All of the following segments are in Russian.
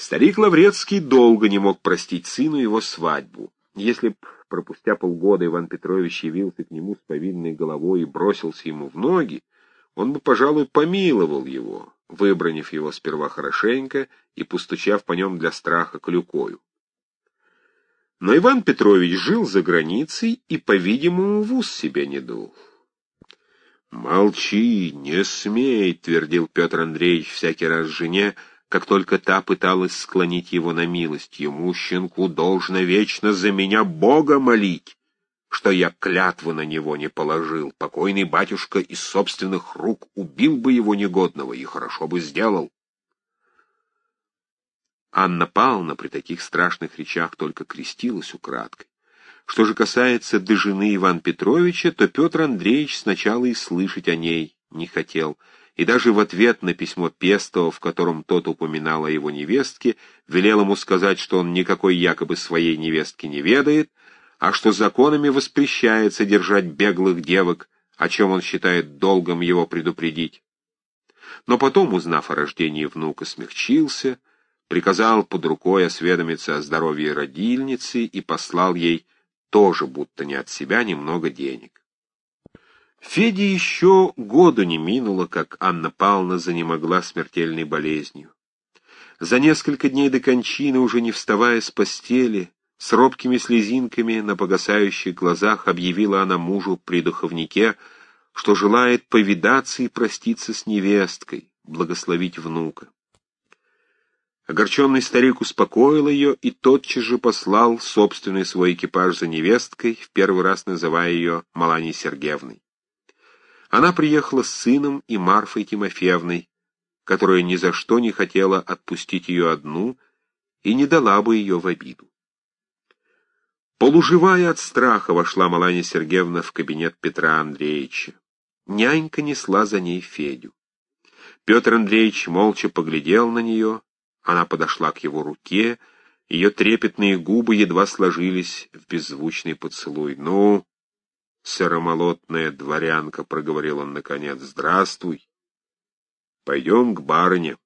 Старик Лаврецкий долго не мог простить сыну его свадьбу. Если б, пропустя полгода, Иван Петрович явился к нему с повинной головой и бросился ему в ноги, он бы, пожалуй, помиловал его, выбранив его сперва хорошенько и постучав по нем для страха клюкою. Но Иван Петрович жил за границей и, по-видимому, в ус себя не дул. «Молчи, не смей», — твердил Петр Андреевич всякий раз жене, как только та пыталась склонить его на милость. «Ему, щенку, должно вечно за меня Бога молить, что я клятву на него не положил. Покойный батюшка из собственных рук убил бы его негодного и хорошо бы сделал». Анна Павловна при таких страшных речах только крестилась украдкой. Что же касается до жены Ивана Петровича, то Петр Андреевич сначала и слышать о ней не хотел, и даже в ответ на письмо Пестова, в котором тот упоминал о его невестке, велел ему сказать, что он никакой якобы своей невестки не ведает, а что законами воспрещается держать беглых девок, о чем он считает долгом его предупредить. Но потом, узнав о рождении внука, смягчился, приказал под рукой осведомиться о здоровье родильницы и послал ей тоже будто не от себя немного денег. Феде еще году не минуло, как Анна Павловна занемогла смертельной болезнью. За несколько дней до кончины, уже не вставая с постели, с робкими слезинками на погасающих глазах объявила она мужу при духовнике, что желает повидаться и проститься с невесткой, благословить внука. Огорченный старик успокоил ее и тотчас же послал собственный свой экипаж за невесткой, в первый раз называя ее Маланей Сергеевной. Она приехала с сыном и Марфой Тимофеевной, которая ни за что не хотела отпустить ее одну и не дала бы ее в обиду. Полуживая от страха вошла Маланья Сергеевна в кабинет Петра Андреевича. Нянька несла за ней Федю. Петр Андреевич молча поглядел на нее, она подошла к его руке, ее трепетные губы едва сложились в беззвучный поцелуй. «Ну, сыромолотная дворянка», — проговорил он наконец, — «здравствуй. Пойдем к барыне».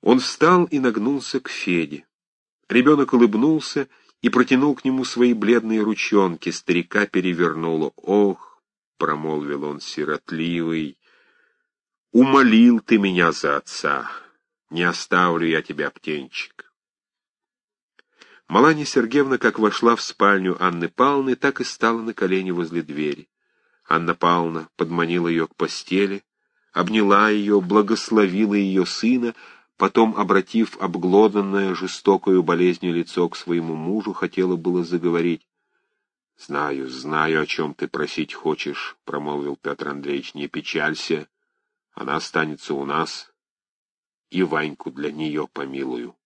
Он встал и нагнулся к Феде. Ребенок улыбнулся и протянул к нему свои бледные ручонки. Старика перевернуло. «Ох!» — промолвил он сиротливый. Умолил ты меня за отца. Не оставлю я тебя, птенчик. Маланья Сергеевна, как вошла в спальню Анны Павловны, так и стала на колени возле двери. Анна Павловна подманила ее к постели, обняла ее, благословила ее сына, потом, обратив обглоданное жестокою болезнью лицо к своему мужу, хотела было заговорить. — Знаю, знаю, о чем ты просить хочешь, — промолвил Петр Андреевич, — не печалься. Она останется у нас, и Ваньку для нее помилую.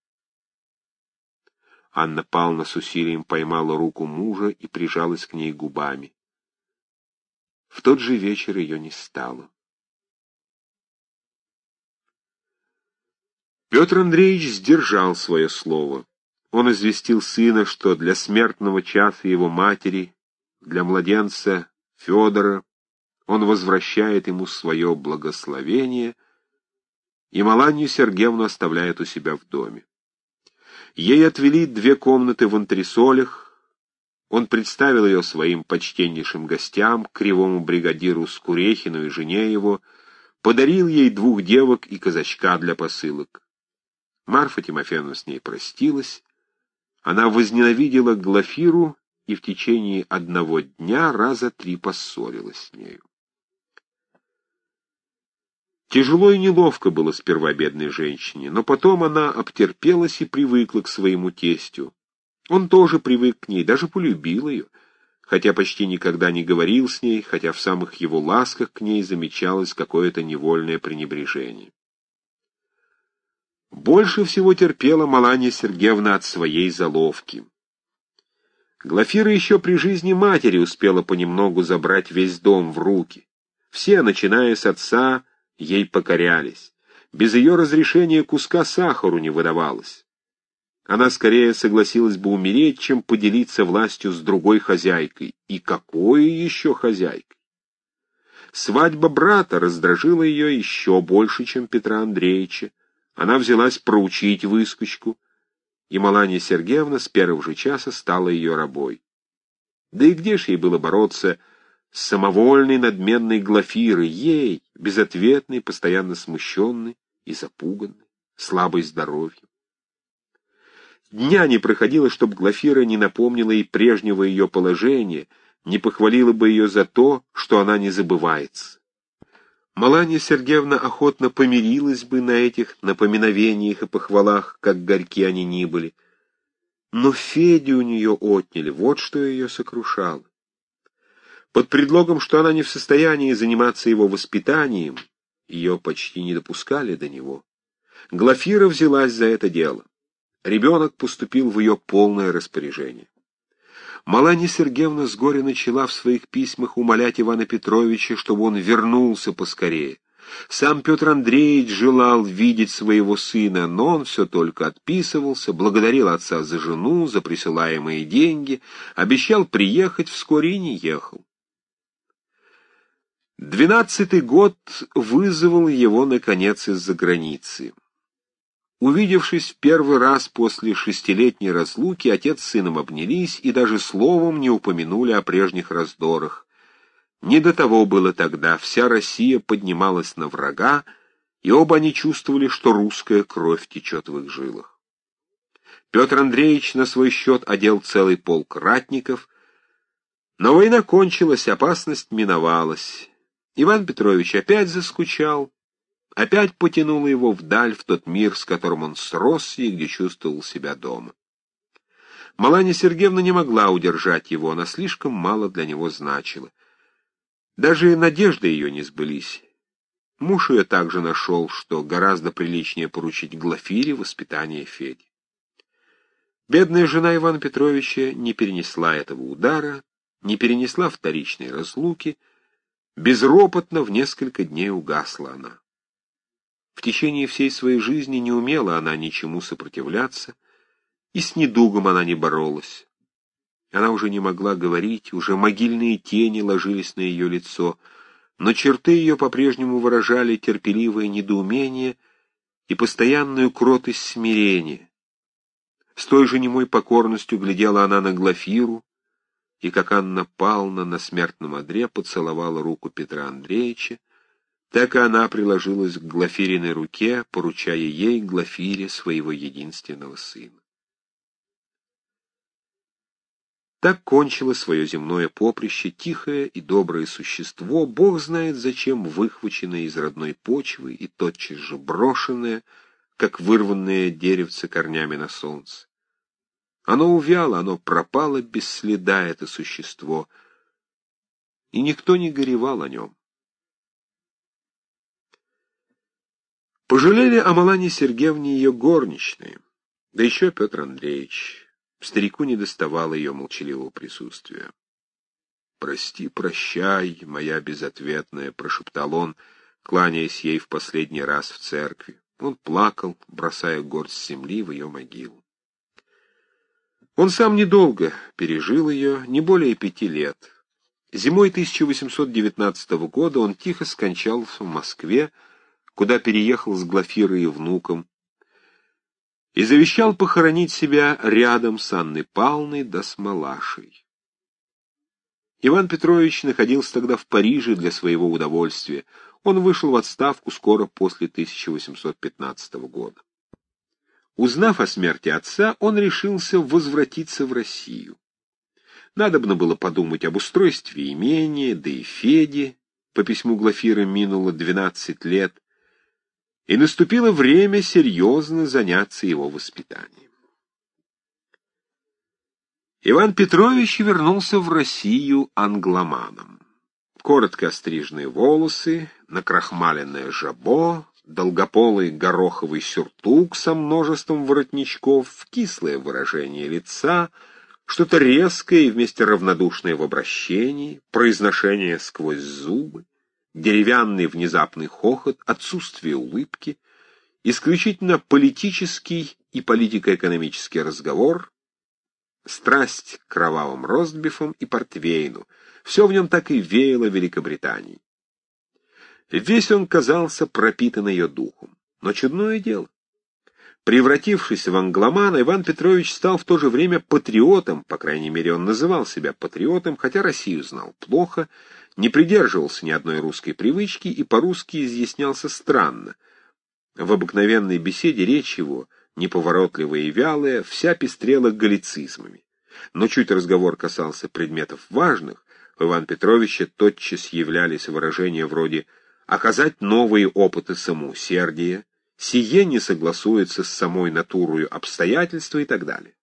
Анна Павловна с усилием поймала руку мужа и прижалась к ней губами. В тот же вечер ее не стало. Петр Андреевич сдержал свое слово. Он известил сына, что для смертного часа его матери, для младенца Федора, он возвращает ему свое благословение, и Маланью Сергеевну оставляет у себя в доме. Ей отвели две комнаты в антресолях, он представил ее своим почтеннейшим гостям, кривому бригадиру Скурехину и жене его, подарил ей двух девок и казачка для посылок. Марфа Тимофеевна с ней простилась, она возненавидела Глафиру и в течение одного дня раза три поссорилась с нею. Тяжело и неловко было сперва бедной женщине, но потом она обтерпелась и привыкла к своему тестю. Он тоже привык к ней, даже полюбил ее, хотя почти никогда не говорил с ней, хотя в самых его ласках к ней замечалось какое-то невольное пренебрежение. Больше всего терпела Маланья Сергеевна от своей заловки. Глафира еще при жизни матери успела понемногу забрать весь дом в руки. Все, начиная с отца, ей покорялись. Без ее разрешения куска сахару не выдавалось. Она скорее согласилась бы умереть, чем поделиться властью с другой хозяйкой. И какой еще хозяйкой? Свадьба брата раздражила ее еще больше, чем Петра Андреевича. Она взялась проучить выскочку, и Маланья Сергеевна с первого же часа стала ее рабой. Да и где ж ей было бороться самовольной надменной Глафирой, ей, безответной, постоянно смущенной и запуганной, слабой здоровьем? Дня не проходило, чтобы Глафира не напомнила ей прежнего ее положения, не похвалила бы ее за то, что она не забывается. Маланья Сергеевна охотно помирилась бы на этих напоминовениях и похвалах, как горьки они ни были. Но Федю у нее отняли, вот что ее сокрушало. Под предлогом, что она не в состоянии заниматься его воспитанием, ее почти не допускали до него. Глафира взялась за это дело. Ребенок поступил в ее полное распоряжение. Маланья Сергеевна с горя начала в своих письмах умолять Ивана Петровича, чтобы он вернулся поскорее. Сам Петр Андреевич желал видеть своего сына, но он все только отписывался, благодарил отца за жену, за присылаемые деньги, обещал приехать вскоре и не ехал. Двенадцатый год вызвал его, наконец, из-за границы. Увидевшись первый раз после шестилетней разлуки, отец с сыном обнялись и даже словом не упомянули о прежних раздорах. Не до того было тогда, вся Россия поднималась на врага, и оба они чувствовали, что русская кровь течет в их жилах. Петр Андреевич на свой счет одел целый полк ратников, но война кончилась, опасность миновалась. Иван Петрович опять заскучал, опять потянуло его вдаль, в тот мир, с которым он сросся и где чувствовал себя дома. Маланья Сергеевна не могла удержать его, она слишком мало для него значила. Даже надежды ее не сбылись. Муж ее также нашел, что гораздо приличнее поручить Глафире воспитание Феди. Бедная жена Ивана Петровича не перенесла этого удара, не перенесла вторичной разлуки, безропотно в несколько дней угасла она. В течение всей своей жизни не умела она ничему сопротивляться, и с недугом она не боролась. Она уже не могла говорить, уже могильные тени ложились на ее лицо, но черты ее по-прежнему выражали терпеливое недоумение и постоянную кротость смирения. С той же немой покорностью глядела она на Глафиру, и, как Анна Павловна на смертном одре поцеловала руку Петра Андреевича, так и она приложилась к Глафириной руке, поручая ей, Глафире, своего единственного сына. Так кончило свое земное поприще тихое и доброе существо, бог знает зачем выхваченное из родной почвы и тотчас же брошенное, как вырванное деревце корнями на солнце. Оно увяло, оно пропало без следа, это существо, и никто не горевал о нем. Пожалели о Малане Сергеевне ее горничные, да еще Петр Андреевич. Старику не доставало ее молчаливого присутствия. «Прости, прощай, моя безответная», — прошептал он, кланяясь ей в последний раз в церкви. Он плакал, бросая горсть земли в ее могилу. Он сам недолго пережил ее, не более пяти лет. Зимой 1819 года он тихо скончался в Москве, куда переехал с Глафирой и внуком, и завещал похоронить себя рядом с Анной Павловной да с Малашей. Иван Петрович находился тогда в Париже для своего удовольствия. Он вышел в отставку скоро после 1815 года. Узнав о смерти отца, он решился возвратиться в Россию. Надобно было подумать об устройстве имения, да и Феде. По письму Глафиры минуло 12 лет, и наступило время серьезно заняться его воспитанием. Иван Петрович вернулся в Россию англоманом. Коротко остриженные волосы, накрахмаленное жабо, долгополый гороховый сюртук со множеством воротничков, кислое выражение лица, что-то резкое и вместе равнодушное в обращении, произношение сквозь зубы деревянный внезапный хохот, отсутствие улыбки, исключительно политический и политико-экономический разговор, страсть к кровавым ростбифам и портвейну, все в нем так и веяло Великобританией. Весь он казался пропитан ее духом. Но чудное дело, Превратившись в англомана, Иван Петрович стал в то же время патриотом, по крайней мере, он называл себя патриотом, хотя Россию знал плохо, не придерживался ни одной русской привычки и по-русски изъяснялся странно. В обыкновенной беседе речь его, неповоротливая и вялая, вся пестрела галлицизмами. Но чуть разговор касался предметов важных, у Ивана Петровича тотчас являлись выражения вроде «оказать новые опыты самоусердия», «сие не согласуется с самой натурою обстоятельства» и так далее.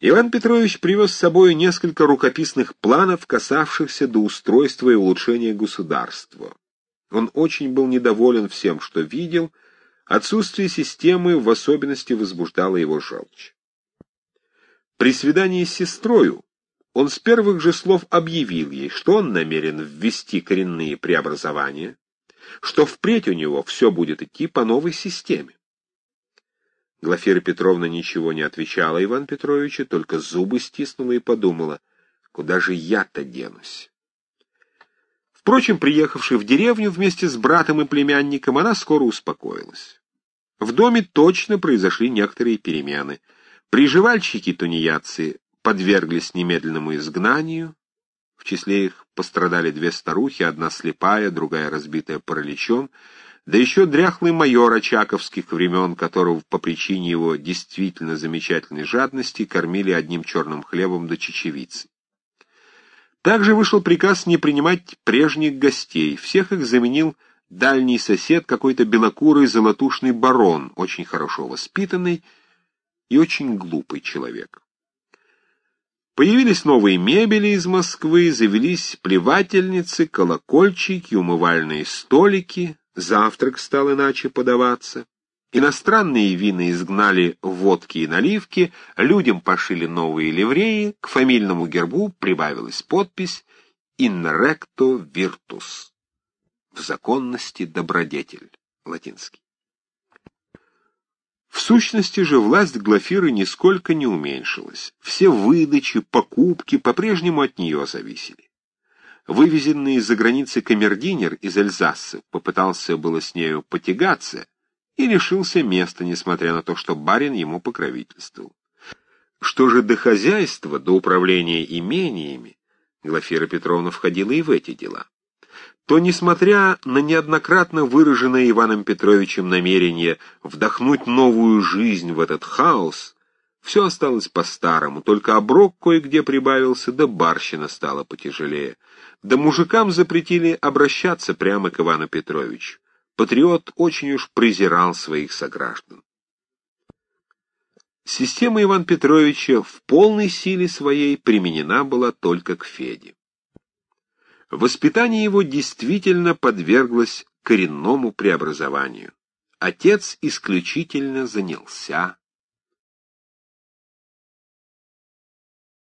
Иван Петрович привез с собой несколько рукописных планов, касавшихся до устройства и улучшения государства. Он очень был недоволен всем, что видел, отсутствие системы в особенности возбуждало его желчь. При свидании с сестрою он с первых же слов объявил ей, что он намерен ввести коренные преобразования, что впредь у него все будет идти по новой системе. Глафира Петровна ничего не отвечала Иван Петровичу, только зубы стиснула и подумала, куда же я-то денусь. Впрочем, приехавши в деревню вместе с братом и племянником, она скоро успокоилась. В доме точно произошли некоторые перемены. Приживальщики-тунеядцы подверглись немедленному изгнанию. В числе их пострадали две старухи, одна слепая, другая разбитая параличом, да еще дряхлый майор очаковских времен, которого по причине его действительно замечательной жадности кормили одним черным хлебом до чечевицы. Также вышел приказ не принимать прежних гостей, всех их заменил дальний сосед, какой-то белокурый золотушный барон, очень хорошо воспитанный и очень глупый человек. Появились новые мебели из Москвы, завелись плевательницы, колокольчики, умывальные столики, Завтрак стал иначе подаваться. Иностранные вина изгнали водки и наливки, людям пошили новые ливреи, к фамильному гербу прибавилась подпись «In recto virtus» — в законности добродетель, латинский. В сущности же власть Глафиры нисколько не уменьшилась. Все выдачи, покупки по-прежнему от нее зависели. Вывезенный из-за границы камердинер из Эльзасса попытался было с нею потягаться и лишился места, несмотря на то, что барин ему покровительствовал. Что же до хозяйства, до управления имениями, Глафира Петровна входила и в эти дела, то, несмотря на неоднократно выраженное Иваном Петровичем намерение вдохнуть новую жизнь в этот хаос, все осталось по-старому, только оброк кое-где прибавился, да барщина стала потяжелее. Да мужикам запретили обращаться прямо к Ивану Петровичу. Патриот очень уж презирал своих сограждан. Система Ивана Петровича в полной силе своей применена была только к Феде. Воспитание его действительно подверглось коренному преобразованию. Отец исключительно занялся